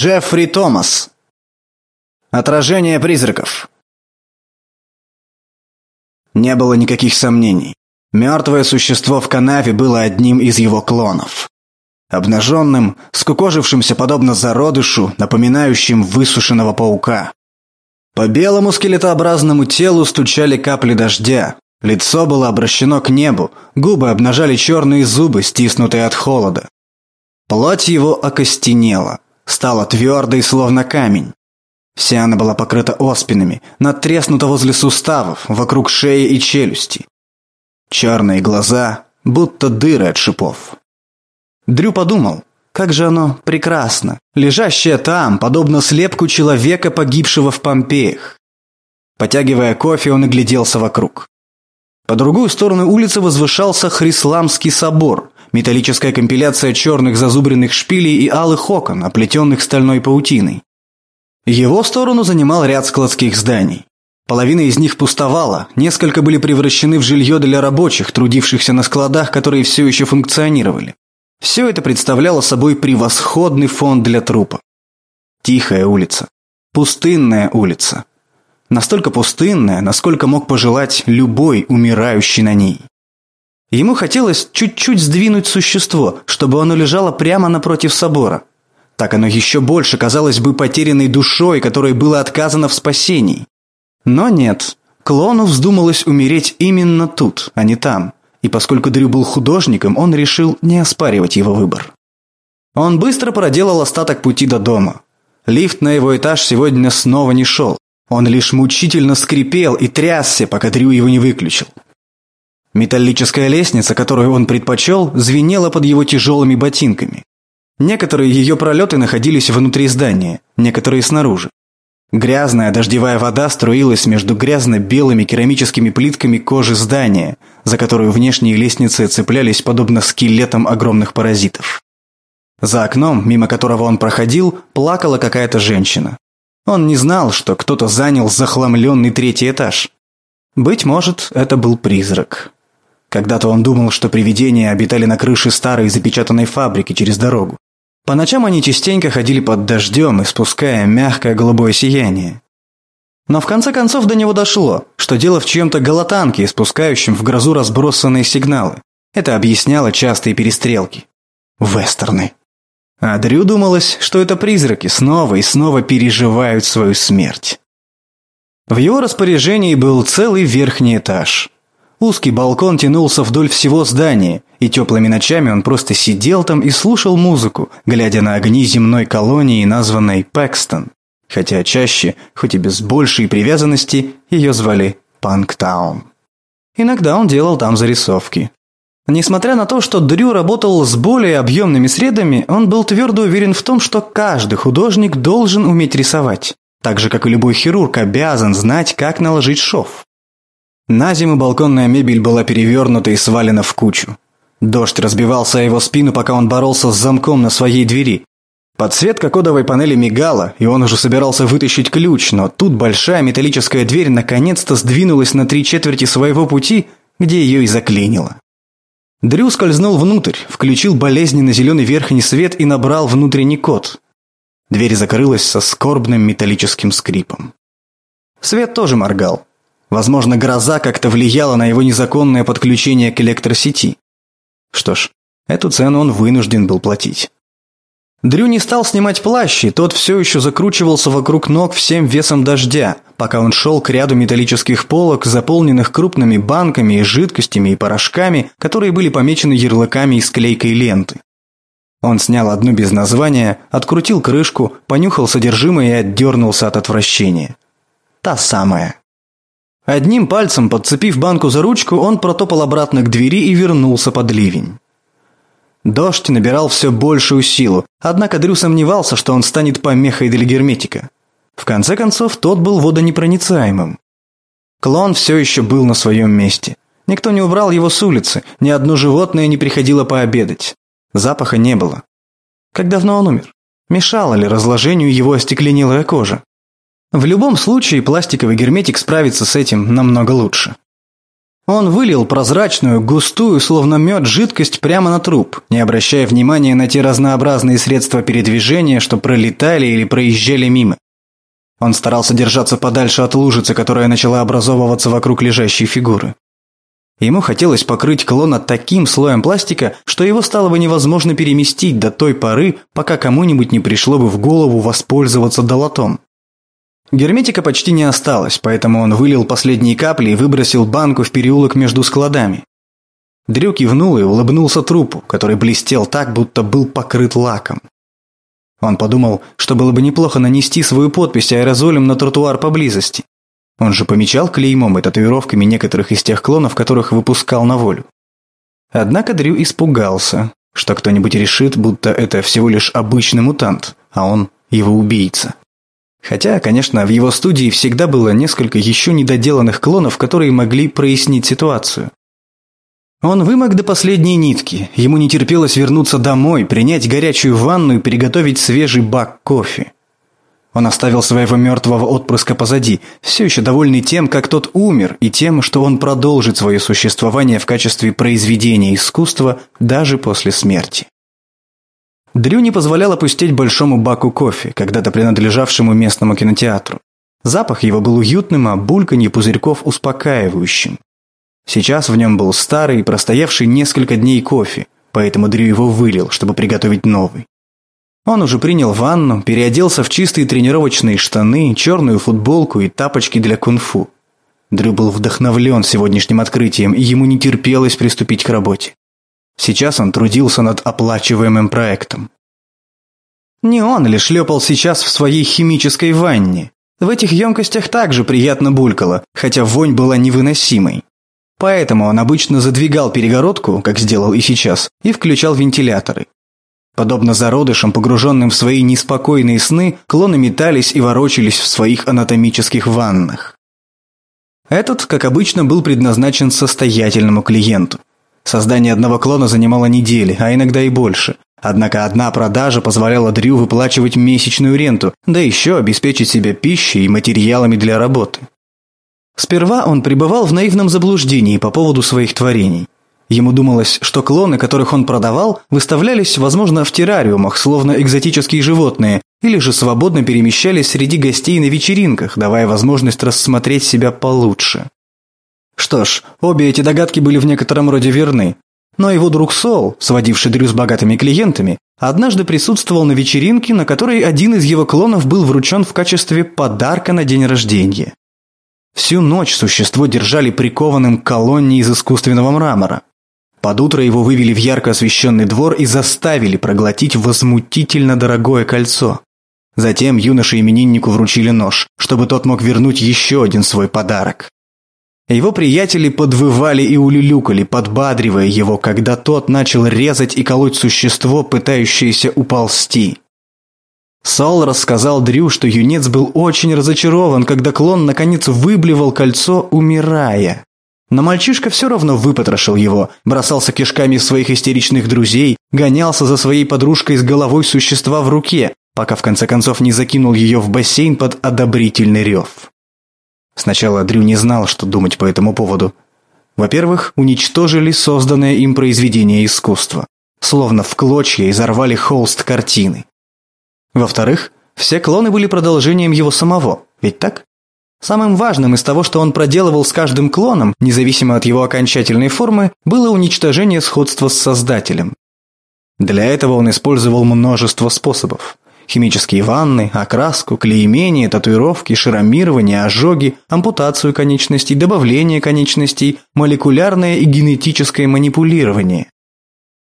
Джеффри Томас. Отражение призраков. Не было никаких сомнений. Мертвое существо в канаве было одним из его клонов. Обнаженным, скукожившимся подобно зародышу, напоминающим высушенного паука. По белому скелетообразному телу стучали капли дождя. Лицо было обращено к небу, губы обнажали черные зубы, стиснутые от холода. Плоть его окостенела, стала твердой, словно камень. Вся она была покрыта оспинами, надтреснута возле суставов, вокруг шеи и челюсти. Черные глаза, будто дыры от шипов. Дрю подумал, как же оно прекрасно, лежащее там, подобно слепку человека, погибшего в Помпеях. Потягивая кофе, он огляделся вокруг. По другую сторону улицы возвышался Хрисламский собор, металлическая компиляция черных зазубренных шпилей и алых окон, оплетенных стальной паутиной. Его сторону занимал ряд складских зданий. Половина из них пустовала, несколько были превращены в жилье для рабочих, трудившихся на складах, которые все еще функционировали. Все это представляло собой превосходный фон для трупа. Тихая улица. Пустынная улица. Настолько пустынная, насколько мог пожелать любой умирающий на ней. Ему хотелось чуть-чуть сдвинуть существо, чтобы оно лежало прямо напротив собора. Так оно еще больше казалось бы потерянной душой, которой было отказано в спасении. Но нет, клону вздумалось умереть именно тут, а не там. И поскольку Дрю был художником, он решил не оспаривать его выбор. Он быстро проделал остаток пути до дома. Лифт на его этаж сегодня снова не шел. Он лишь мучительно скрипел и трясся, пока Дрю его не выключил. Металлическая лестница, которую он предпочел, звенела под его тяжелыми ботинками. Некоторые ее пролеты находились внутри здания, некоторые снаружи. Грязная дождевая вода струилась между грязно-белыми керамическими плитками кожи здания, за которую внешние лестницы цеплялись подобно скелетам огромных паразитов. За окном, мимо которого он проходил, плакала какая-то женщина. Он не знал, что кто-то занял захламленный третий этаж. Быть может, это был призрак. Когда-то он думал, что привидения обитали на крыше старой запечатанной фабрики через дорогу. По ночам они частенько ходили под дождем, испуская мягкое голубое сияние. Но в конце концов до него дошло, что дело в чьем-то голотанке, испускающем в грозу разбросанные сигналы. Это объясняло частые перестрелки. Вестерны. А Дрю думалось, что это призраки снова и снова переживают свою смерть. В его распоряжении был целый верхний этаж – Узкий балкон тянулся вдоль всего здания, и теплыми ночами он просто сидел там и слушал музыку, глядя на огни земной колонии, названной Пэкстон. Хотя чаще, хоть и без большей привязанности, ее звали Панктаун. Иногда он делал там зарисовки. Несмотря на то, что Дрю работал с более объемными средами, он был твердо уверен в том, что каждый художник должен уметь рисовать. Так же, как и любой хирург обязан знать, как наложить шов. На зиму балконная мебель была перевернута и свалена в кучу. Дождь разбивался о его спину, пока он боролся с замком на своей двери. Подсветка кодовой панели мигала, и он уже собирался вытащить ключ, но тут большая металлическая дверь наконец-то сдвинулась на три четверти своего пути, где ее и заклинило. Дрю скользнул внутрь, включил болезненно зеленый верхний свет и набрал внутренний код. Дверь закрылась со скорбным металлическим скрипом. Свет тоже моргал. Возможно, гроза как-то влияла на его незаконное подключение к электросети. Что ж, эту цену он вынужден был платить. Дрю не стал снимать плащ, и тот все еще закручивался вокруг ног всем весом дождя, пока он шел к ряду металлических полок, заполненных крупными банками и жидкостями и порошками, которые были помечены ярлыками из клейкой ленты. Он снял одну без названия, открутил крышку, понюхал содержимое и отдернулся от отвращения. Та самая. Одним пальцем, подцепив банку за ручку, он протопал обратно к двери и вернулся под ливень. Дождь набирал все большую силу, однако Дрю сомневался, что он станет помехой для герметика. В конце концов, тот был водонепроницаемым. Клон все еще был на своем месте. Никто не убрал его с улицы, ни одно животное не приходило пообедать. Запаха не было. Как давно он умер? Мешала ли разложению его остекленелая кожа? В любом случае, пластиковый герметик справится с этим намного лучше. Он вылил прозрачную, густую, словно мед, жидкость прямо на труп, не обращая внимания на те разнообразные средства передвижения, что пролетали или проезжали мимо. Он старался держаться подальше от лужицы, которая начала образовываться вокруг лежащей фигуры. Ему хотелось покрыть клона таким слоем пластика, что его стало бы невозможно переместить до той поры, пока кому-нибудь не пришло бы в голову воспользоваться долотом. Герметика почти не осталось, поэтому он вылил последние капли и выбросил банку в переулок между складами. Дрю кивнул и улыбнулся трупу, который блестел так, будто был покрыт лаком. Он подумал, что было бы неплохо нанести свою подпись аэрозолем на тротуар поблизости. Он же помечал клеймом и татуировками некоторых из тех клонов, которых выпускал на волю. Однако Дрю испугался, что кто-нибудь решит, будто это всего лишь обычный мутант, а он его убийца. Хотя, конечно, в его студии всегда было несколько еще недоделанных клонов, которые могли прояснить ситуацию. Он вымок до последней нитки. Ему не терпелось вернуться домой, принять горячую ванну и приготовить свежий бак кофе. Он оставил своего мертвого отпрыска позади, все еще довольный тем, как тот умер, и тем, что он продолжит свое существование в качестве произведения искусства даже после смерти. Дрю не позволял опустить большому баку кофе, когда-то принадлежавшему местному кинотеатру. Запах его был уютным, а бульканье пузырьков успокаивающим. Сейчас в нем был старый, простоявший несколько дней кофе, поэтому Дрю его вылил, чтобы приготовить новый. Он уже принял ванну, переоделся в чистые тренировочные штаны, черную футболку и тапочки для кунг-фу. Дрю был вдохновлен сегодняшним открытием, и ему не терпелось приступить к работе. Сейчас он трудился над оплачиваемым проектом. Не он ли шлепал сейчас в своей химической ванне? В этих емкостях также приятно булькало, хотя вонь была невыносимой. Поэтому он обычно задвигал перегородку, как сделал и сейчас, и включал вентиляторы. Подобно зародышам, погруженным в свои неспокойные сны, клоны метались и ворочались в своих анатомических ваннах. Этот, как обычно, был предназначен состоятельному клиенту. Создание одного клона занимало недели, а иногда и больше. Однако одна продажа позволяла Дрю выплачивать месячную ренту, да еще обеспечить себя пищей и материалами для работы. Сперва он пребывал в наивном заблуждении по поводу своих творений. Ему думалось, что клоны, которых он продавал, выставлялись, возможно, в террариумах, словно экзотические животные, или же свободно перемещались среди гостей на вечеринках, давая возможность рассмотреть себя получше. Что ж, обе эти догадки были в некотором роде верны. Но его друг Сол, сводивший Дрю с богатыми клиентами, однажды присутствовал на вечеринке, на которой один из его клонов был вручен в качестве подарка на день рождения. Всю ночь существо держали прикованным к колонне из искусственного мрамора. Под утро его вывели в ярко освещенный двор и заставили проглотить возмутительно дорогое кольцо. Затем юноше-имениннику вручили нож, чтобы тот мог вернуть еще один свой подарок. Его приятели подвывали и улюлюкали, подбадривая его, когда тот начал резать и колоть существо, пытающееся уползти. Сол рассказал Дрю, что юнец был очень разочарован, когда клон наконец выблевал кольцо, умирая. Но мальчишка все равно выпотрошил его, бросался кишками в своих истеричных друзей, гонялся за своей подружкой с головой существа в руке, пока в конце концов не закинул ее в бассейн под одобрительный рев. Сначала Дрю не знал, что думать по этому поводу. Во-первых, уничтожили созданное им произведение искусства. Словно в клочья изорвали холст картины. Во-вторых, все клоны были продолжением его самого, ведь так? Самым важным из того, что он проделывал с каждым клоном, независимо от его окончательной формы, было уничтожение сходства с Создателем. Для этого он использовал множество способов. Химические ванны, окраску, клеймение, татуировки, шрамирование, ожоги, ампутацию конечностей, добавление конечностей, молекулярное и генетическое манипулирование.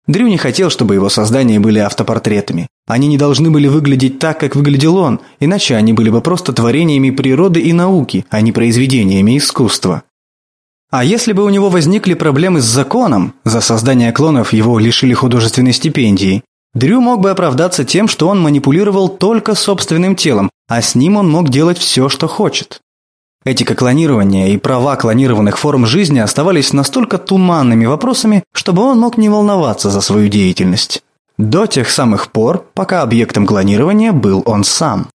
Дрю не хотел, чтобы его создания были автопортретами. Они не должны были выглядеть так, как выглядел он, иначе они были бы просто творениями природы и науки, а не произведениями искусства. А если бы у него возникли проблемы с законом, за создание клонов его лишили художественной стипендии, Дрю мог бы оправдаться тем, что он манипулировал только собственным телом, а с ним он мог делать все, что хочет. Этика клонирования и права клонированных форм жизни оставались настолько туманными вопросами, чтобы он мог не волноваться за свою деятельность. До тех самых пор, пока объектом клонирования был он сам.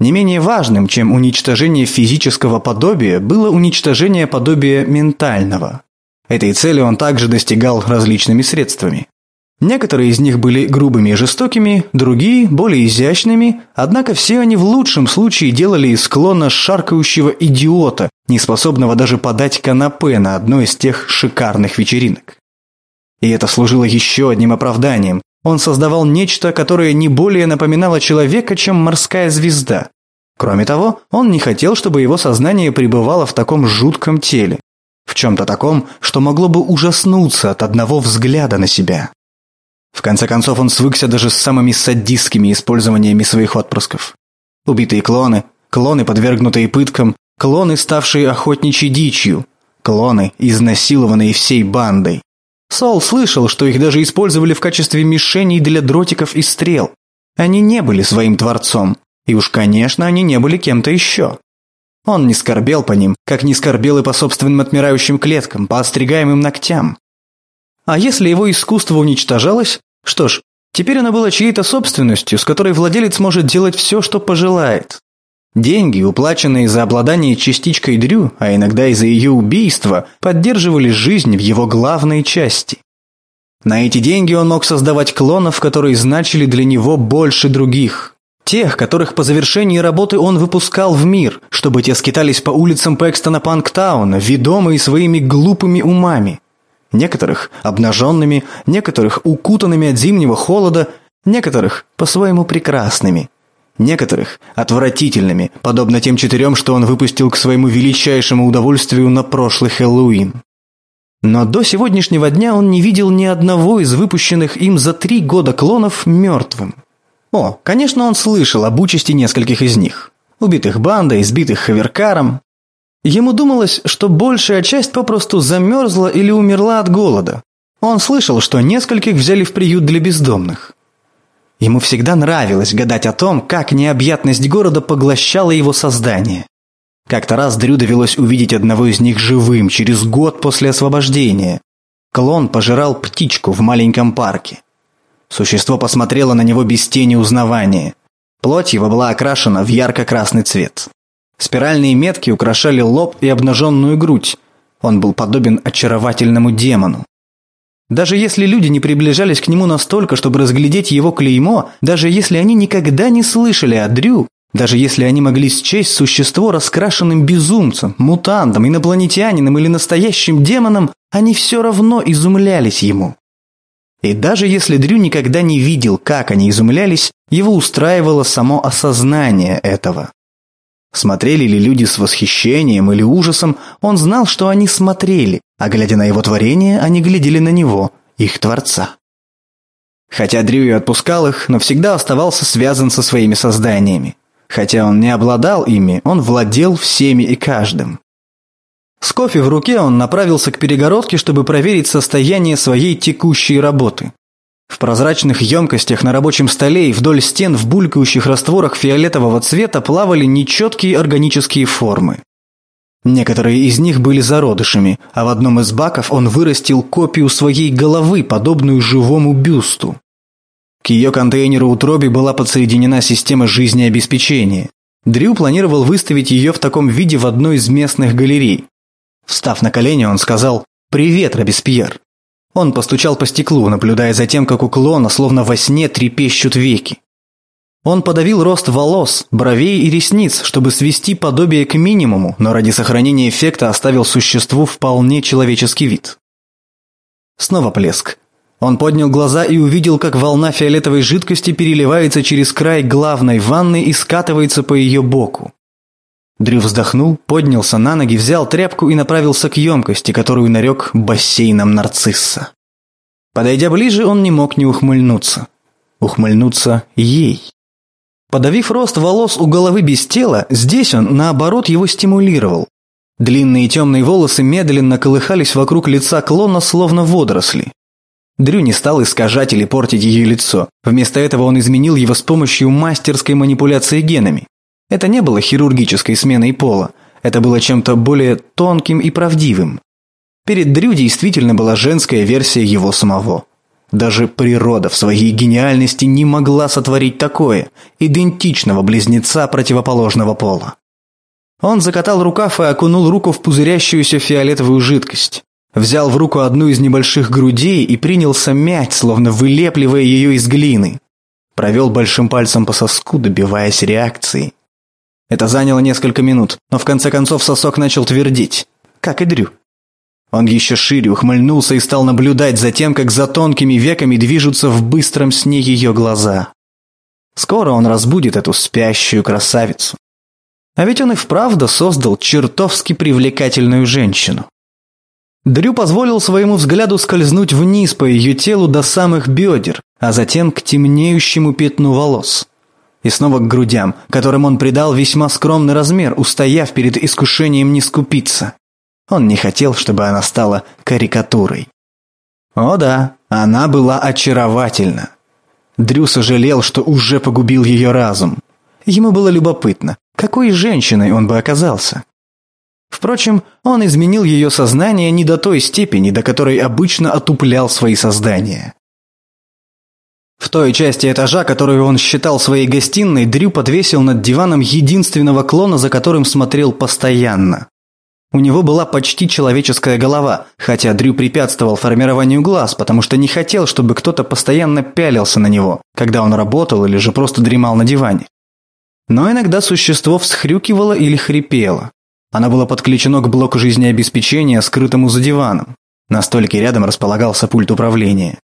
Не менее важным, чем уничтожение физического подобия, было уничтожение подобия ментального. Этой цели он также достигал различными средствами. Некоторые из них были грубыми и жестокими, другие – более изящными, однако все они в лучшем случае делали из склона шаркающего идиота, неспособного даже подать канапе на одной из тех шикарных вечеринок. И это служило еще одним оправданием. Он создавал нечто, которое не более напоминало человека, чем морская звезда. Кроме того, он не хотел, чтобы его сознание пребывало в таком жутком теле. В чем-то таком, что могло бы ужаснуться от одного взгляда на себя. В конце концов, он свыкся даже с самыми садистскими использованиями своих отпрысков. Убитые клоны, клоны, подвергнутые пыткам, клоны, ставшие охотничьей дичью, клоны, изнасилованные всей бандой. Сол слышал, что их даже использовали в качестве мишеней для дротиков и стрел. Они не были своим творцом, и уж, конечно, они не были кем-то еще. Он не скорбел по ним, как не скорбел и по собственным отмирающим клеткам, по остригаемым ногтям. А если его искусство уничтожалось, что ж, теперь оно было чьей-то собственностью, с которой владелец может делать все, что пожелает. Деньги, уплаченные за обладание частичкой Дрю, а иногда и за ее убийство, поддерживали жизнь в его главной части. На эти деньги он мог создавать клонов, которые значили для него больше других. Тех, которых по завершении работы он выпускал в мир, чтобы те скитались по улицам Пэкстона Панктауна, ведомые своими глупыми умами. Некоторых обнаженными, некоторых укутанными от зимнего холода, некоторых по-своему прекрасными. Некоторых отвратительными, подобно тем четырем, что он выпустил к своему величайшему удовольствию на прошлый Хэллоуин. Но до сегодняшнего дня он не видел ни одного из выпущенных им за три года клонов мертвым. О, конечно, он слышал об участи нескольких из них. Убитых бандой, избитых хаверкаром, Ему думалось, что большая часть попросту замерзла или умерла от голода. Он слышал, что нескольких взяли в приют для бездомных. Ему всегда нравилось гадать о том, как необъятность города поглощала его создание. Как-то раз Дрю довелось увидеть одного из них живым через год после освобождения. Клон пожирал птичку в маленьком парке. Существо посмотрело на него без тени узнавания. Плоть его была окрашена в ярко-красный цвет. Спиральные метки украшали лоб и обнаженную грудь. Он был подобен очаровательному демону. Даже если люди не приближались к нему настолько, чтобы разглядеть его клеймо, даже если они никогда не слышали о Дрю, даже если они могли счесть существо раскрашенным безумцем, мутантом, инопланетянином или настоящим демоном, они все равно изумлялись ему. И даже если Дрю никогда не видел, как они изумлялись, его устраивало само осознание этого. Смотрели ли люди с восхищением или ужасом, он знал, что они смотрели, а глядя на его творение, они глядели на него, их Творца. Хотя Дрю и отпускал их, но всегда оставался связан со своими созданиями. Хотя он не обладал ими, он владел всеми и каждым. С кофе в руке он направился к перегородке, чтобы проверить состояние своей текущей работы. В прозрачных емкостях на рабочем столе и вдоль стен в булькающих растворах фиолетового цвета плавали нечеткие органические формы. Некоторые из них были зародышами, а в одном из баков он вырастил копию своей головы, подобную живому бюсту. К ее контейнеру утробе была подсоединена система жизнеобеспечения. Дрю планировал выставить ее в таком виде в одной из местных галерей. Встав на колени, он сказал «Привет, Робеспьер». Он постучал по стеклу, наблюдая за тем, как у клона, словно во сне, трепещут веки. Он подавил рост волос, бровей и ресниц, чтобы свести подобие к минимуму, но ради сохранения эффекта оставил существу вполне человеческий вид. Снова плеск. Он поднял глаза и увидел, как волна фиолетовой жидкости переливается через край главной ванны и скатывается по ее боку. Дрю вздохнул, поднялся на ноги, взял тряпку и направился к емкости, которую нарек бассейном нарцисса. Подойдя ближе, он не мог не ухмыльнуться. Ухмыльнуться ей. Подавив рост волос у головы без тела, здесь он, наоборот, его стимулировал. Длинные темные волосы медленно колыхались вокруг лица клона, словно водоросли. Дрю не стал искажать или портить ее лицо. Вместо этого он изменил его с помощью мастерской манипуляции генами. Это не было хирургической сменой пола, это было чем-то более тонким и правдивым. Перед Дрю действительно была женская версия его самого. Даже природа в своей гениальности не могла сотворить такое, идентичного близнеца противоположного пола. Он закатал рукав и окунул руку в пузырящуюся фиолетовую жидкость. Взял в руку одну из небольших грудей и принялся мять, словно вылепливая ее из глины. Провел большим пальцем по соску, добиваясь реакции. Это заняло несколько минут, но в конце концов сосок начал твердить, как и Дрю. Он еще шире ухмыльнулся и стал наблюдать за тем, как за тонкими веками движутся в быстром сне ее глаза. Скоро он разбудит эту спящую красавицу. А ведь он и вправду создал чертовски привлекательную женщину. Дрю позволил своему взгляду скользнуть вниз по ее телу до самых бедер, а затем к темнеющему пятну волос. И снова к грудям, которым он придал весьма скромный размер, устояв перед искушением не скупиться. Он не хотел, чтобы она стала карикатурой. О да, она была очаровательна. Дрю сожалел, что уже погубил ее разум. Ему было любопытно, какой женщиной он бы оказался. Впрочем, он изменил ее сознание не до той степени, до которой обычно отуплял свои создания. В той части этажа, которую он считал своей гостиной, Дрю подвесил над диваном единственного клона, за которым смотрел постоянно. У него была почти человеческая голова, хотя Дрю препятствовал формированию глаз, потому что не хотел, чтобы кто-то постоянно пялился на него, когда он работал или же просто дремал на диване. Но иногда существо всхрюкивало или хрипело. Оно было подключено к блоку жизнеобеспечения, скрытому за диваном. На столике рядом располагался пульт управления.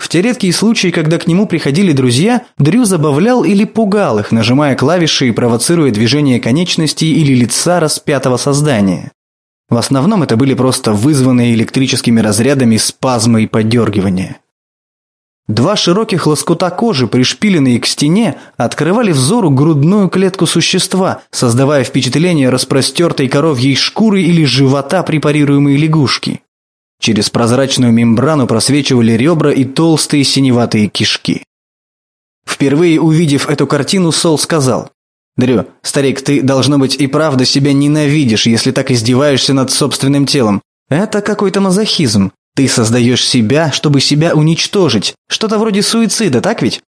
В те редкие случаи, когда к нему приходили друзья, Дрю забавлял или пугал их, нажимая клавиши и провоцируя движение конечностей или лица распятого создания. В основном это были просто вызванные электрическими разрядами спазмы и подергивания. Два широких лоскута кожи, пришпиленные к стене, открывали взору грудную клетку существа, создавая впечатление распростертой коровьей шкуры или живота препарируемой лягушки. Через прозрачную мембрану просвечивали ребра и толстые синеватые кишки. Впервые увидев эту картину, Сол сказал, «Дрю, старик, ты, должно быть, и правда себя ненавидишь, если так издеваешься над собственным телом. Это какой-то мазохизм. Ты создаешь себя, чтобы себя уничтожить. Что-то вроде суицида, так ведь?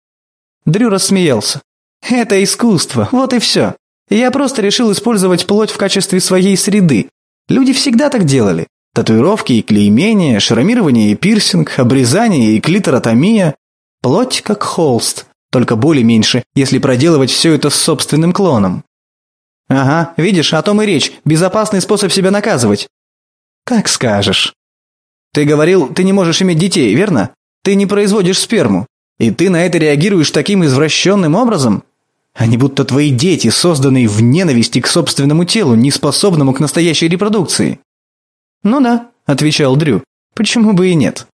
Дрю рассмеялся. Это искусство, вот и все. Я просто решил использовать плоть в качестве своей среды. Люди всегда так делали. Татуировки и клеймения, шрамирование и пирсинг, обрезание и клиторотомия. Плоть как холст, только боли меньше, если проделывать все это с собственным клоном. Ага, видишь, о том и речь. Безопасный способ себя наказывать. Как скажешь. Ты говорил, ты не можешь иметь детей, верно? Ты не производишь сперму. И ты на это реагируешь таким извращенным образом? Они будто твои дети, созданные в ненависти к собственному телу, не способному к настоящей репродукции. Ну да, отвечал Дрю. Почему бы и нет?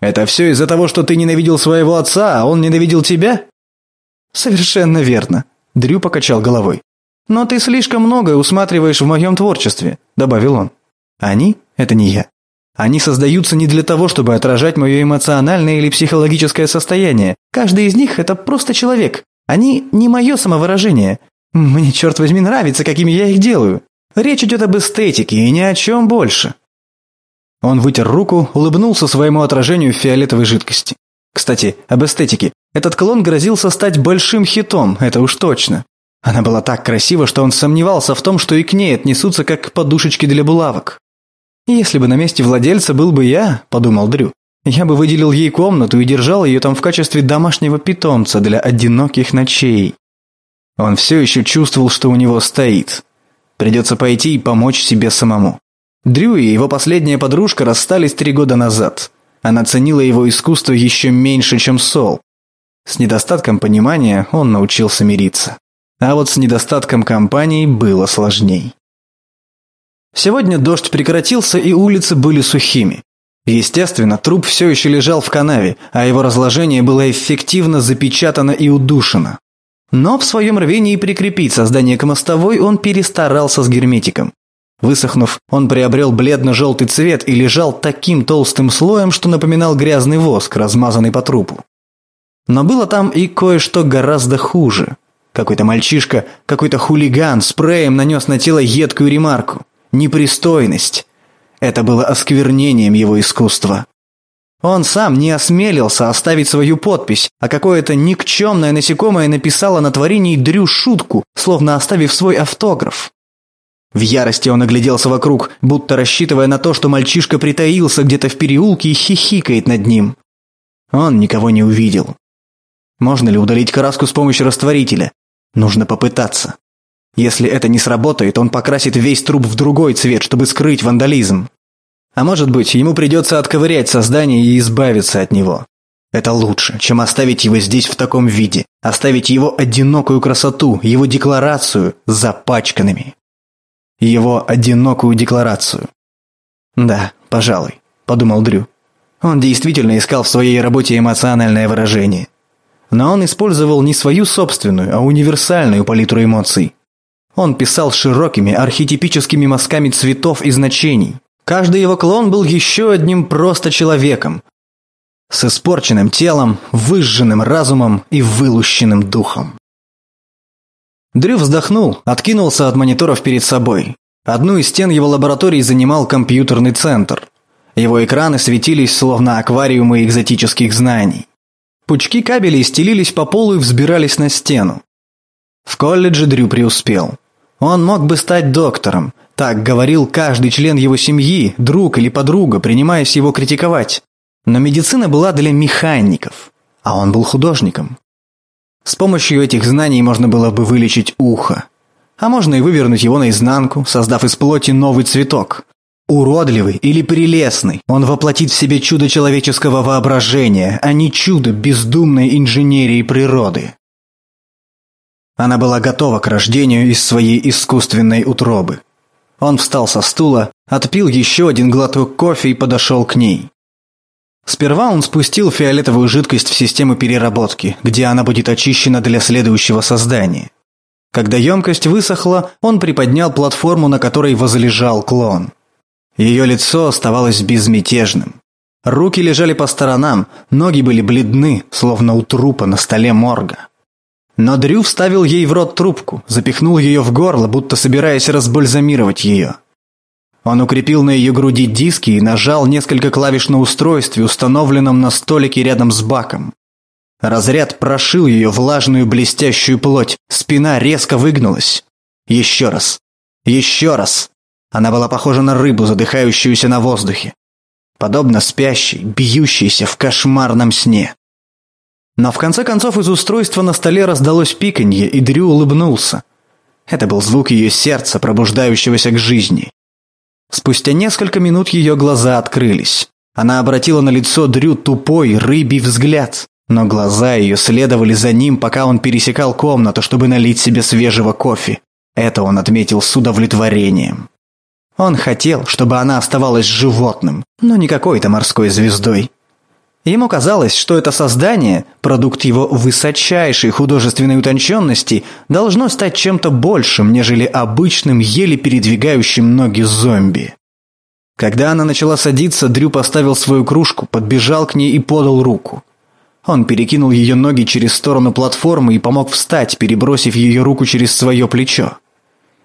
Это все из-за того, что ты ненавидел своего отца, а он ненавидел тебя? Совершенно верно. Дрю покачал головой. Но ты слишком многое усматриваешь в моем творчестве, добавил он. Они – это не я. Они создаются не для того, чтобы отражать мое эмоциональное или психологическое состояние. Каждый из них – это просто человек. Они не мое самовыражение. Мне, черт возьми, нравится, какими я их делаю. Речь идет об эстетике и ни о чем больше. Он вытер руку, улыбнулся своему отражению в фиолетовой жидкости. Кстати, об эстетике. Этот клон грозился стать большим хитом, это уж точно. Она была так красива, что он сомневался в том, что и к ней отнесутся как к подушечке для булавок. «Если бы на месте владельца был бы я», – подумал Дрю, – «я бы выделил ей комнату и держал ее там в качестве домашнего питомца для одиноких ночей». Он все еще чувствовал, что у него стоит. Придется пойти и помочь себе самому. Дрю и его последняя подружка расстались три года назад. Она ценила его искусство еще меньше, чем Сол. С недостатком понимания он научился мириться. А вот с недостатком компании было сложней. Сегодня дождь прекратился, и улицы были сухими. Естественно, труп все еще лежал в канаве, а его разложение было эффективно запечатано и удушено. Но в своем рвении прикрепить создание к мостовой он перестарался с герметиком. Высохнув, он приобрел бледно-желтый цвет и лежал таким толстым слоем, что напоминал грязный воск, размазанный по трупу. Но было там и кое-что гораздо хуже. Какой-то мальчишка, какой-то хулиган спреем нанес на тело едкую ремарку непристойность. Это было осквернением его искусства. Он сам не осмелился оставить свою подпись, а какое-то никчемное насекомое написало на творении Дрю шутку, словно оставив свой автограф. В ярости он огляделся вокруг, будто рассчитывая на то, что мальчишка притаился где-то в переулке и хихикает над ним. Он никого не увидел. Можно ли удалить краску с помощью растворителя? Нужно попытаться. Если это не сработает, он покрасит весь труп в другой цвет, чтобы скрыть вандализм. А может быть, ему придется отковырять создание и избавиться от него. Это лучше, чем оставить его здесь в таком виде, оставить его одинокую красоту, его декларацию запачканными. Его одинокую декларацию. Да, пожалуй, подумал Дрю. Он действительно искал в своей работе эмоциональное выражение. Но он использовал не свою собственную, а универсальную палитру эмоций. Он писал широкими архетипическими мазками цветов и значений. Каждый его клон был еще одним просто человеком. С испорченным телом, выжженным разумом и вылущенным духом. Дрю вздохнул, откинулся от мониторов перед собой. Одну из стен его лаборатории занимал компьютерный центр. Его экраны светились, словно аквариумы экзотических знаний. Пучки кабелей стелились по полу и взбирались на стену. В колледже Дрю преуспел. Он мог бы стать доктором. Так говорил каждый член его семьи, друг или подруга, принимаясь его критиковать. Но медицина была для механиков, а он был художником. С помощью этих знаний можно было бы вылечить ухо. А можно и вывернуть его наизнанку, создав из плоти новый цветок. Уродливый или прелестный, он воплотит в себе чудо человеческого воображения, а не чудо бездумной инженерии природы. Она была готова к рождению из своей искусственной утробы. Он встал со стула, отпил еще один глоток кофе и подошел к ней. Сперва он спустил фиолетовую жидкость в систему переработки, где она будет очищена для следующего создания. Когда емкость высохла, он приподнял платформу, на которой возлежал клон. Ее лицо оставалось безмятежным. Руки лежали по сторонам, ноги были бледны, словно у трупа на столе морга. Но Дрю вставил ей в рот трубку, запихнул ее в горло, будто собираясь разбальзамировать ее. Он укрепил на ее груди диски и нажал несколько клавиш на устройстве, установленном на столике рядом с баком. Разряд прошил ее влажную блестящую плоть, спина резко выгнулась. Еще раз. Еще раз. Она была похожа на рыбу, задыхающуюся на воздухе. Подобно спящей, бьющейся в кошмарном сне. Но в конце концов из устройства на столе раздалось пиканье, и Дрю улыбнулся. Это был звук ее сердца, пробуждающегося к жизни. Спустя несколько минут ее глаза открылись. Она обратила на лицо Дрю тупой, рыбий взгляд, но глаза ее следовали за ним, пока он пересекал комнату, чтобы налить себе свежего кофе. Это он отметил с удовлетворением. Он хотел, чтобы она оставалась животным, но не какой-то морской звездой. Ему казалось, что это создание, продукт его высочайшей художественной утонченности, должно стать чем-то большим, нежели обычным, еле передвигающим ноги зомби. Когда она начала садиться, Дрю поставил свою кружку, подбежал к ней и подал руку. Он перекинул ее ноги через сторону платформы и помог встать, перебросив ее руку через свое плечо.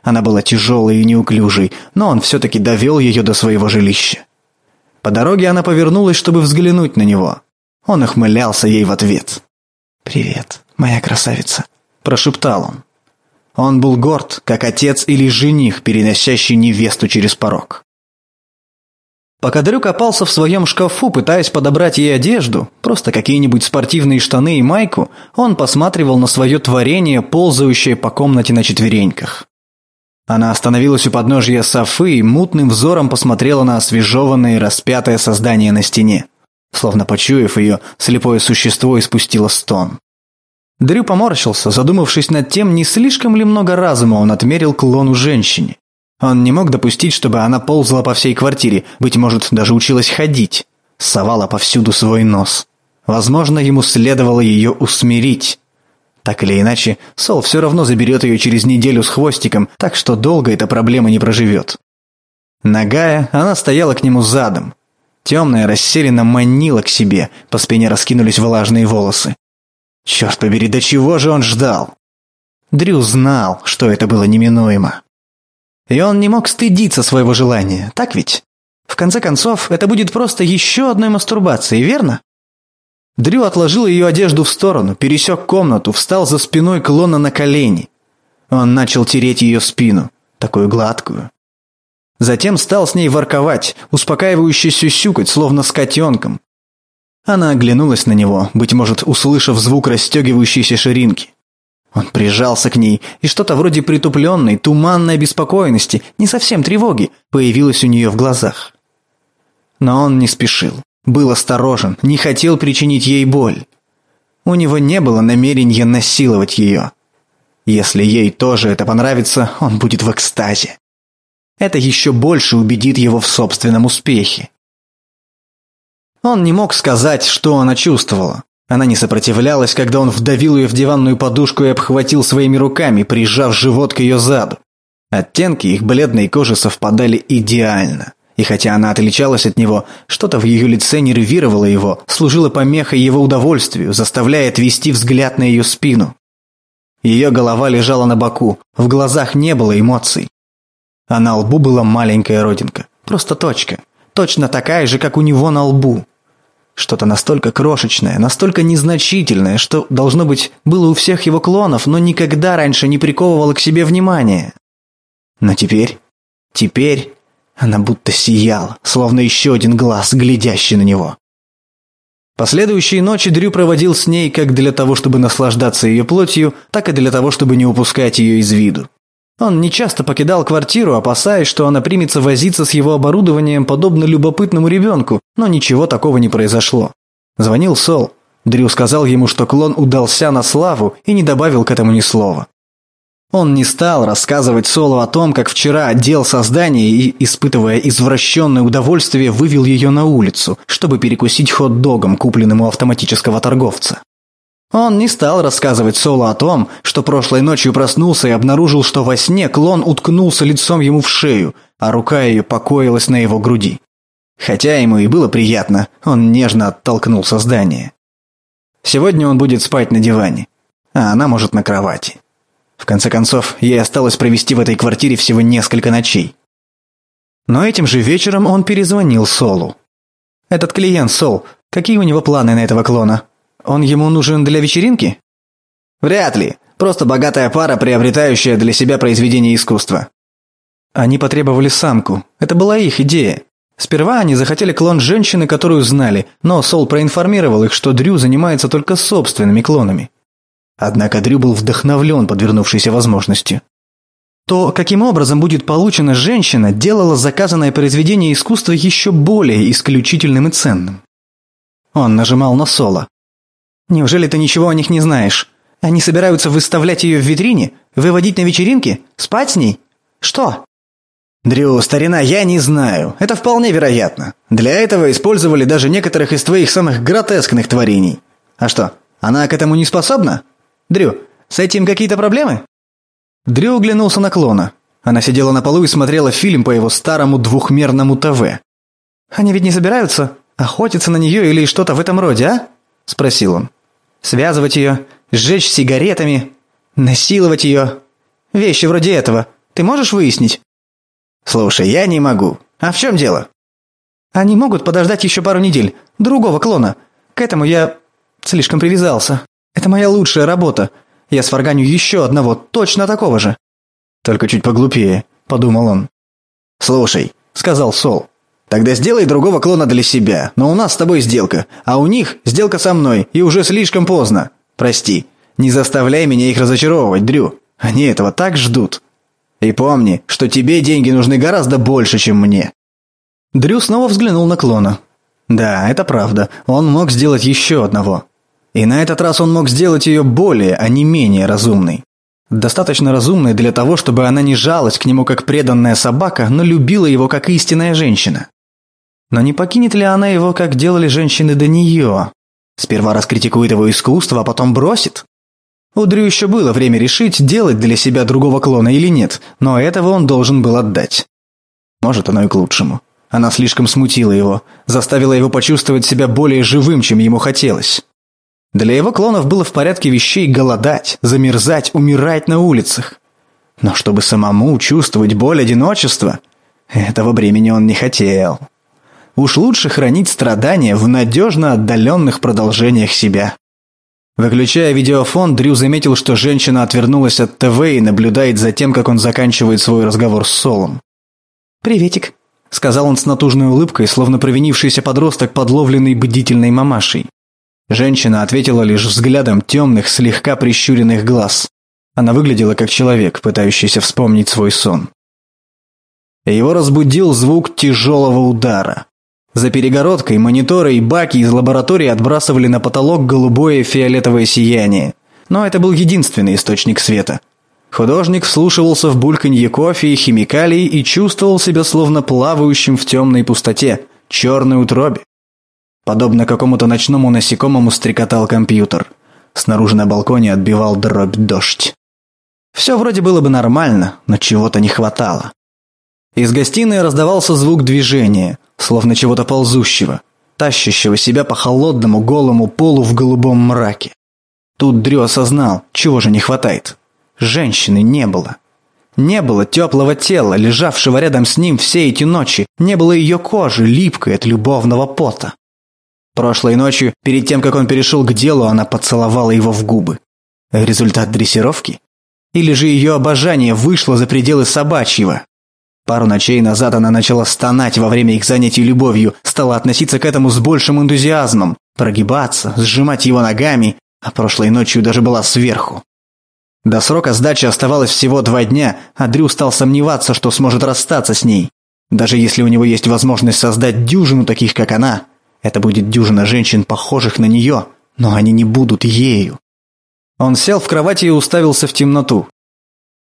Она была тяжелой и неуклюжей, но он все-таки довел ее до своего жилища. По дороге она повернулась, чтобы взглянуть на него. Он ухмылялся ей в ответ. «Привет, моя красавица», – прошептал он. Он был горд, как отец или жених, переносящий невесту через порог. Пока Дрю копался в своем шкафу, пытаясь подобрать ей одежду, просто какие-нибудь спортивные штаны и майку, он посматривал на свое творение, ползающее по комнате на четвереньках. Она остановилась у подножья Софы и мутным взором посмотрела на освежеванное и распятое создание на стене. Словно почуяв ее, слепое существо испустило стон. Дрю поморщился, задумавшись над тем, не слишком ли много разума он отмерил клону женщине. Он не мог допустить, чтобы она ползала по всей квартире, быть может, даже училась ходить. Совала повсюду свой нос. Возможно, ему следовало ее усмирить. Так или иначе, Сол все равно заберет ее через неделю с хвостиком, так что долго эта проблема не проживет. Нагая, она стояла к нему задом. Темная расселена манила к себе, по спине раскинулись влажные волосы. Черт побери, до чего же он ждал? Дрю знал, что это было неминуемо. И он не мог стыдиться своего желания, так ведь? В конце концов, это будет просто еще одной мастурбацией, верно? Дрю отложил ее одежду в сторону, пересек комнату, встал за спиной клона на колени. Он начал тереть ее спину, такую гладкую. Затем стал с ней ворковать, успокаивающе сюсюкать, словно с котенком. Она оглянулась на него, быть может, услышав звук расстегивающейся ширинки. Он прижался к ней, и что-то вроде притупленной, туманной беспокойности, не совсем тревоги, появилось у нее в глазах. Но он не спешил, был осторожен, не хотел причинить ей боль. У него не было намерения насиловать ее. Если ей тоже это понравится, он будет в экстазе. Это еще больше убедит его в собственном успехе. Он не мог сказать, что она чувствовала. Она не сопротивлялась, когда он вдавил ее в диванную подушку и обхватил своими руками, прижав живот к ее заду. Оттенки их бледной кожи совпадали идеально. И хотя она отличалась от него, что-то в ее лице нервировало его, служило помехой его удовольствию, заставляя отвести взгляд на ее спину. Ее голова лежала на боку, в глазах не было эмоций. А на лбу была маленькая родинка, просто точка, точно такая же, как у него на лбу. Что-то настолько крошечное, настолько незначительное, что, должно быть, было у всех его клонов, но никогда раньше не приковывало к себе внимания. Но теперь, теперь она будто сияла, словно еще один глаз, глядящий на него. Последующие ночи Дрю проводил с ней как для того, чтобы наслаждаться ее плотью, так и для того, чтобы не упускать ее из виду. Он нечасто покидал квартиру, опасаясь, что она примется возиться с его оборудованием, подобно любопытному ребенку, но ничего такого не произошло. Звонил Сол. Дрю сказал ему, что клон удался на славу и не добавил к этому ни слова. Он не стал рассказывать Солу о том, как вчера отдел создания и, испытывая извращенное удовольствие, вывел ее на улицу, чтобы перекусить хот-догом, купленным у автоматического торговца. Он не стал рассказывать Соло о том, что прошлой ночью проснулся и обнаружил, что во сне клон уткнулся лицом ему в шею, а рука ее покоилась на его груди. Хотя ему и было приятно, он нежно оттолкнул создание. Сегодня он будет спать на диване, а она может на кровати. В конце концов, ей осталось провести в этой квартире всего несколько ночей. Но этим же вечером он перезвонил Солу. «Этот клиент, Сол, какие у него планы на этого клона?» Он ему нужен для вечеринки? Вряд ли. Просто богатая пара, приобретающая для себя произведение искусства. Они потребовали самку. Это была их идея. Сперва они захотели клон женщины, которую знали, но Сол проинформировал их, что Дрю занимается только собственными клонами. Однако Дрю был вдохновлен подвернувшейся возможностью. То, каким образом будет получена женщина, делало заказанное произведение искусства еще более исключительным и ценным. Он нажимал на Сола. Неужели ты ничего о них не знаешь? Они собираются выставлять ее в витрине? Выводить на вечеринки? Спать с ней? Что?» «Дрю, старина, я не знаю. Это вполне вероятно. Для этого использовали даже некоторых из твоих самых гротескных творений. А что, она к этому не способна? Дрю, с этим какие-то проблемы?» Дрю оглянулся на клона. Она сидела на полу и смотрела фильм по его старому двухмерному ТВ. «Они ведь не собираются охотиться на нее или что-то в этом роде, а?» – спросил он. «Связывать ее, сжечь сигаретами, насиловать ее. Вещи вроде этого. Ты можешь выяснить?» «Слушай, я не могу. А в чем дело?» «Они могут подождать еще пару недель. Другого клона. К этому я слишком привязался. Это моя лучшая работа. Я сварганю еще одного, точно такого же». «Только чуть поглупее», – подумал он. «Слушай», – сказал Сол, Тогда сделай другого клона для себя. Но у нас с тобой сделка, а у них сделка со мной, и уже слишком поздно. Прости. Не заставляй меня их разочаровывать, Дрю. Они этого так ждут. И помни, что тебе деньги нужны гораздо больше, чем мне». Дрю снова взглянул на клона. Да, это правда. Он мог сделать еще одного. И на этот раз он мог сделать ее более, а не менее разумной. Достаточно разумной для того, чтобы она не жалась к нему как преданная собака, но любила его как истинная женщина. Но не покинет ли она его, как делали женщины до нее? Сперва раскритикует его искусство, а потом бросит? У Дрю еще было время решить, делать для себя другого клона или нет, но этого он должен был отдать. Может, оно и к лучшему. Она слишком смутила его, заставила его почувствовать себя более живым, чем ему хотелось. Для его клонов было в порядке вещей голодать, замерзать, умирать на улицах. Но чтобы самому чувствовать боль одиночества, этого бремени он не хотел. Уж лучше хранить страдания в надежно отдаленных продолжениях себя. Выключая видеофон, Дрю заметил, что женщина отвернулась от ТВ и наблюдает за тем, как он заканчивает свой разговор с Солом. «Приветик», — сказал он с натужной улыбкой, словно провинившийся подросток, подловленный бдительной мамашей. Женщина ответила лишь взглядом темных, слегка прищуренных глаз. Она выглядела как человек, пытающийся вспомнить свой сон. Его разбудил звук тяжелого удара. За перегородкой мониторы и баки из лаборатории отбрасывали на потолок голубое фиолетовое сияние. Но это был единственный источник света. Художник вслушивался в бульканье кофе и химикалий и чувствовал себя словно плавающим в темной пустоте, черной утробе. Подобно какому-то ночному насекомому стрекотал компьютер. Снаружи на балконе отбивал дробь дождь. Все вроде было бы нормально, но чего-то не хватало. Из гостиной раздавался звук движения, словно чего-то ползущего, тащащего себя по холодному голому полу в голубом мраке. Тут Дрю осознал, чего же не хватает. Женщины не было. Не было теплого тела, лежавшего рядом с ним все эти ночи, не было ее кожи, липкой от любовного пота. Прошлой ночью, перед тем, как он перешел к делу, она поцеловала его в губы. Результат дрессировки? Или же ее обожание вышло за пределы собачьего? Пару ночей назад она начала стонать во время их занятий любовью, стала относиться к этому с большим энтузиазмом, прогибаться, сжимать его ногами, а прошлой ночью даже была сверху. До срока сдачи оставалось всего два дня, а Дрю стал сомневаться, что сможет расстаться с ней. Даже если у него есть возможность создать дюжину таких, как она, это будет дюжина женщин, похожих на нее, но они не будут ею. Он сел в кровати и уставился в темноту.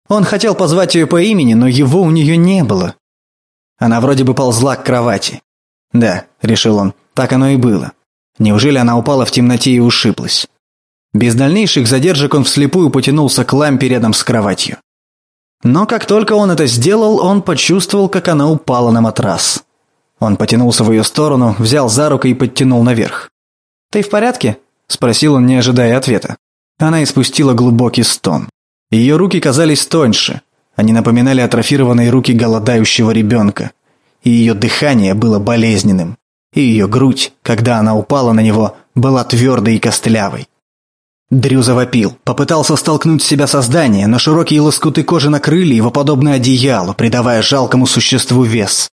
Он хотел позвать ее по имени, но его у нее не было. Она вроде бы ползла к кровати. Да, решил он, так оно и было. Неужели она упала в темноте и ушиблась? Без дальнейших задержек он вслепую потянулся к лампе рядом с кроватью. Но как только он это сделал, он почувствовал, как она упала на матрас. Он потянулся в ее сторону, взял за руку и подтянул наверх. «Ты в порядке?» – спросил он, не ожидая ответа. Она испустила глубокий стон. Ее руки казались тоньше. Они напоминали атрофированные руки голодающего ребенка. И ее дыхание было болезненным. И ее грудь, когда она упала на него, была твердой и костлявой. Дрю завопил, попытался столкнуть себя создание, но широкие лоскуты кожи накрыли его подобно одеялу, придавая жалкому существу вес.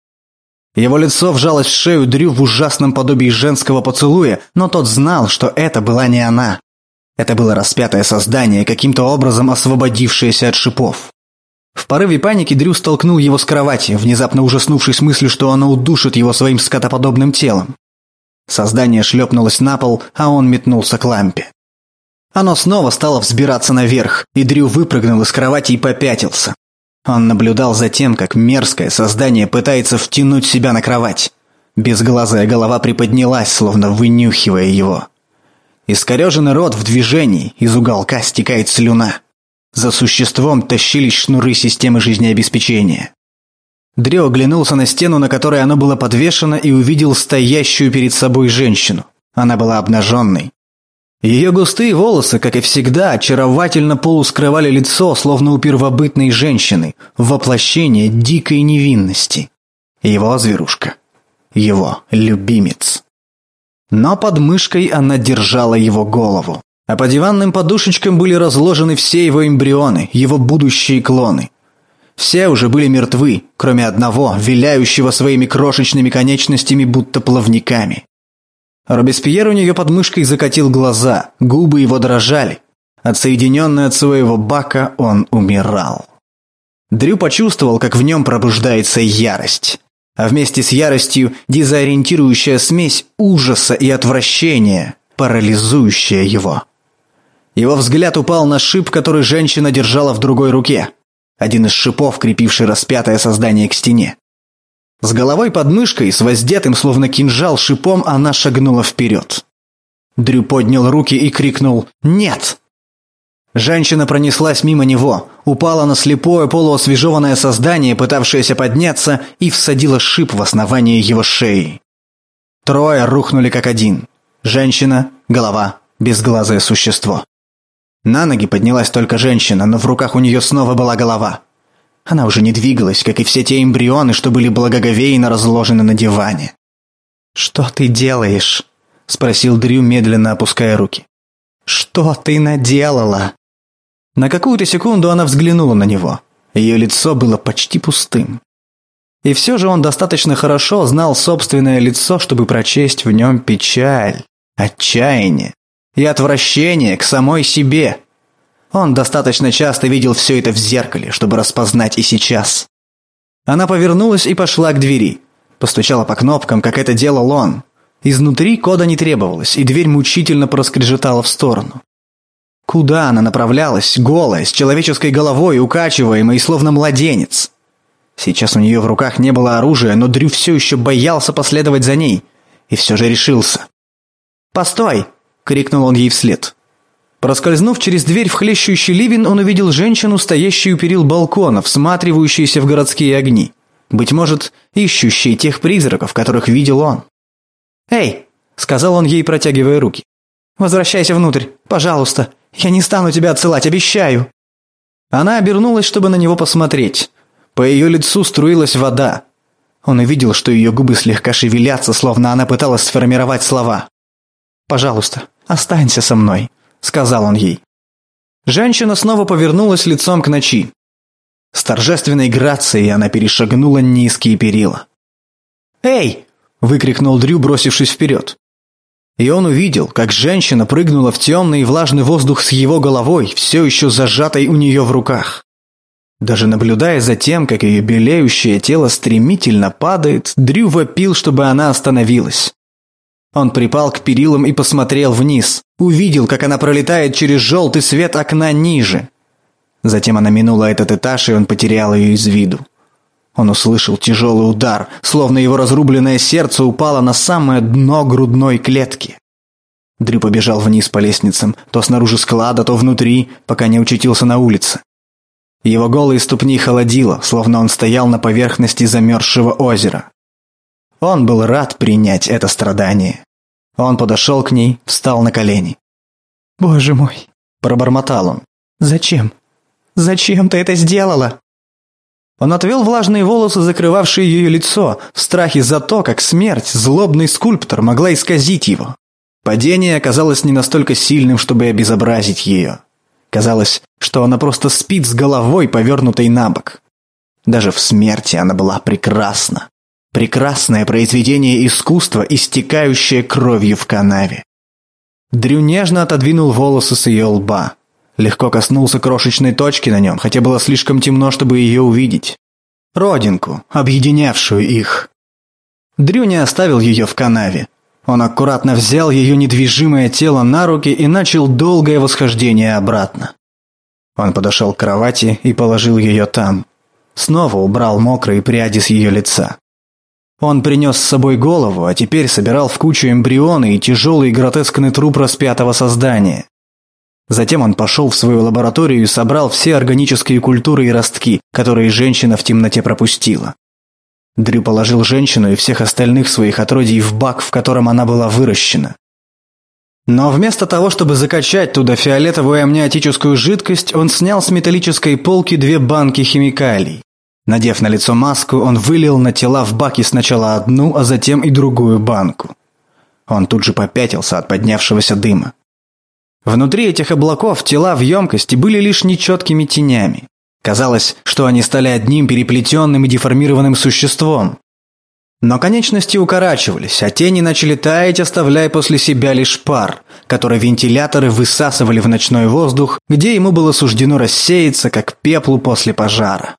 Его лицо вжалось в шею Дрю в ужасном подобии женского поцелуя, но тот знал, что это была не она. Это было распятое создание, каким-то образом освободившееся от шипов. В порыве паники Дрю столкнул его с кровати, внезапно ужаснувшись мыслью, что она удушит его своим скотоподобным телом. Создание шлепнулось на пол, а он метнулся к лампе. Оно снова стало взбираться наверх, и Дрю выпрыгнул из кровати и попятился. Он наблюдал за тем, как мерзкое создание пытается втянуть себя на кровать. Безглазая голова приподнялась, словно вынюхивая его. Искореженный рот в движении, из уголка стекает слюна. За существом тащились шнуры системы жизнеобеспечения. Дрё оглянулся на стену, на которой оно было подвешено, и увидел стоящую перед собой женщину. Она была обнаженной. Ее густые волосы, как и всегда, очаровательно полускрывали лицо, словно у первобытной женщины, воплощение дикой невинности. Его зверушка. Его любимец. Но под мышкой она держала его голову. А по диванным подушечкам были разложены все его эмбрионы, его будущие клоны. Все уже были мертвы, кроме одного, виляющего своими крошечными конечностями, будто плавниками. Робеспьер у нее под мышкой закатил глаза, губы его дрожали. Отсоединенный от своего бака, он умирал. Дрю почувствовал, как в нем пробуждается ярость а вместе с яростью дезориентирующая смесь ужаса и отвращения, парализующая его. Его взгляд упал на шип, который женщина держала в другой руке. Один из шипов, крепивший распятое создание к стене. С головой под мышкой, с воздетым, словно кинжал, шипом, она шагнула вперед. Дрю поднял руки и крикнул «Нет!». Женщина пронеслась мимо него, упала на слепое полуосвежеванное создание, пытавшееся подняться, и всадила шип в основание его шеи. Трое рухнули как один. Женщина, голова, безглазое существо. На ноги поднялась только женщина, но в руках у нее снова была голова. Она уже не двигалась, как и все те эмбрионы, что были благоговейно разложены на диване. «Что ты делаешь?» – спросил Дрю, медленно опуская руки. «Что ты наделала?» На какую-то секунду она взглянула на него. Ее лицо было почти пустым. И все же он достаточно хорошо знал собственное лицо, чтобы прочесть в нем печаль, отчаяние и отвращение к самой себе. Он достаточно часто видел все это в зеркале, чтобы распознать и сейчас. Она повернулась и пошла к двери. Постучала по кнопкам, как это делал он. Изнутри кода не требовалось, и дверь мучительно проскрежетала в сторону. Куда она направлялась, голая, с человеческой головой, укачиваемой, словно младенец? Сейчас у нее в руках не было оружия, но Дрю все еще боялся последовать за ней. И все же решился. «Постой!» — крикнул он ей вслед. Проскользнув через дверь в хлещущий ливень, он увидел женщину, стоящую у перил балкона, всматривающуюся в городские огни. Быть может, ищущие тех призраков, которых видел он. «Эй!» — сказал он ей, протягивая руки. «Возвращайся внутрь, пожалуйста. Я не стану тебя отсылать, обещаю!» Она обернулась, чтобы на него посмотреть. По ее лицу струилась вода. Он увидел, что ее губы слегка шевелятся, словно она пыталась сформировать слова. «Пожалуйста, останься со мной», — сказал он ей. Женщина снова повернулась лицом к ночи. С торжественной грацией она перешагнула низкие перила. «Эй!» – выкрикнул Дрю, бросившись вперед. И он увидел, как женщина прыгнула в темный и влажный воздух с его головой, все еще зажатой у нее в руках. Даже наблюдая за тем, как ее белеющее тело стремительно падает, Дрю вопил, чтобы она остановилась. Он припал к перилам и посмотрел вниз. Увидел, как она пролетает через желтый свет окна ниже. Затем она минула этот этаж, и он потерял ее из виду. Он услышал тяжелый удар, словно его разрубленное сердце упало на самое дно грудной клетки. Дрю побежал вниз по лестницам, то снаружи склада, то внутри, пока не очутился на улице. Его голые ступни холодило, словно он стоял на поверхности замерзшего озера. Он был рад принять это страдание. Он подошел к ней, встал на колени. «Боже мой!» – пробормотал он. «Зачем? Зачем ты это сделала?» Он отвел влажные волосы, закрывавшие ее лицо, в страхе за то, как смерть, злобный скульптор, могла исказить его. Падение оказалось не настолько сильным, чтобы обезобразить ее. Казалось, что она просто спит с головой, повернутой на бок. Даже в смерти она была прекрасна. Прекрасное произведение искусства, истекающее кровью в канаве. Дрю нежно отодвинул волосы с ее лба. Легко коснулся крошечной точки на нем, хотя было слишком темно, чтобы ее увидеть. Родинку, объединявшую их. Дрю не оставил ее в канаве. Он аккуратно взял ее недвижимое тело на руки и начал долгое восхождение обратно. Он подошел к кровати и положил ее там. Снова убрал мокрые пряди с ее лица. Он принес с собой голову, а теперь собирал в кучу эмбрионы и тяжелый гротескный труп распятого создания. Затем он пошел в свою лабораторию и собрал все органические культуры и ростки, которые женщина в темноте пропустила. Дрю положил женщину и всех остальных своих отродий в бак, в котором она была выращена. Но вместо того, чтобы закачать туда фиолетовую амниотическую жидкость, он снял с металлической полки две банки химикалий. Надев на лицо маску, он вылил на тела в баки сначала одну, а затем и другую банку. Он тут же попятился от поднявшегося дыма. Внутри этих облаков тела в емкости были лишь нечеткими тенями. Казалось, что они стали одним переплетенным и деформированным существом. Но конечности укорачивались, а тени начали таять, оставляя после себя лишь пар, который вентиляторы высасывали в ночной воздух, где ему было суждено рассеяться, как пеплу после пожара.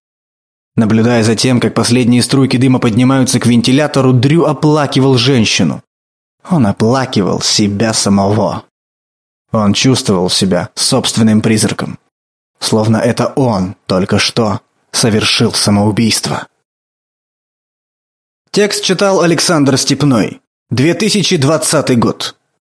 Наблюдая за тем, как последние струйки дыма поднимаются к вентилятору, Дрю оплакивал женщину. Он оплакивал себя самого. Он чувствовал себя собственным призраком. Словно это он только что совершил самоубийство. Текст читал Александр Степной. 2020 год.